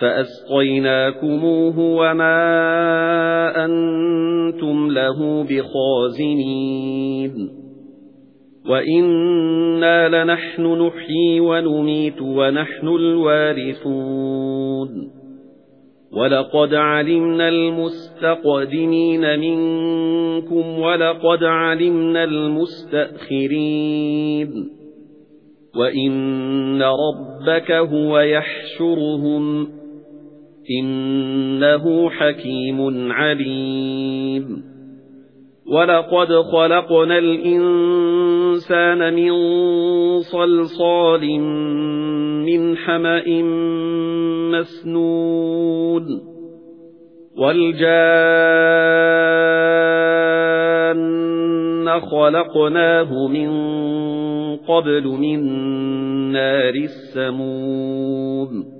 فَأَسْقَيْنَاكُمُوهُ وَمَا أَنْتُمْ لَهُ بِخَازِنِينَ. وَإِنَّا لَنَحْنُ نُحْيِي وَنُمِيتُ وَنَحْنُ الْوَارِثُونَ. وَلَقَدْ عَلِمْنَا الْمُسْتَقْدِمِينَ مِنكُمْ وَلَقَدْ عَلِمْنَا الْمُسْتَأْخِرِينَ. وَإِنَّ رَبَّكَ هُوَ يَحْشُرُهُمْ. إِنَّهُ حَكِيمٌ عَلِيمٌ. وَلَقَدْ خَلَقْنَا الْإِنسَانَ مِنْ صَلْصَالٍ مِنْ حَمَإٍ مَسْنُونٍ. وَالْجَانَّ خَلَقْنَاهُ مِنْ قَبْلُ مِنْ نَارِ السَّمُومِ.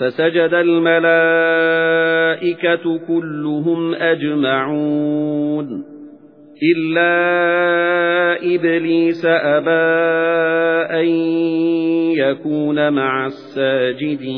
فَسَجَدَ الْمَلَائِكَةُ كُلُّهُمْ أَجْمَعُونَ. إِلَّا إِبْلِيسَ أَبَى أَن يَكُونَ مَعَ السَّاجِدِينَ.